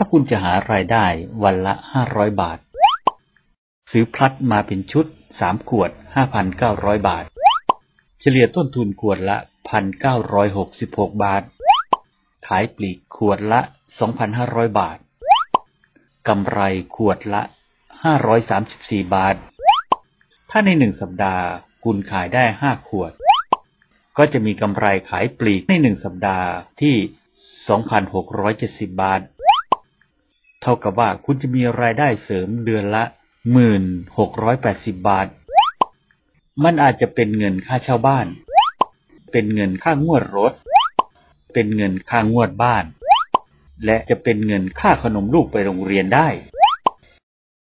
ถ้าคุณจะหารายได้วันละ500บาท ซื้อพลัดมาเป็นชุด3ขวด5,900บาท เฉลี่ยต้นทุนขวดละ1,966บหกบาท ขายปลีกขวดละ2,500บาท กำไรขวดละ534บสี่บาท ถ้าในหนึ่งสัปดาห์คุณขายได้5ขวด ก็จะมีกำไรขายปลีกในหนึ่งสัปดาห์ที่ 2,670 บาท ท่ากับว่าคุณจะมีรายได้เสริมเดือนละ1,680บาท มันอาจจะเป็นเงินค่าเช่าบ้าน เป็นเงินค่างวดรถ เป็นเงินค่างวดบ้าน และจะเป็นเงินค่าขนมลูกไปโรงเรียนได้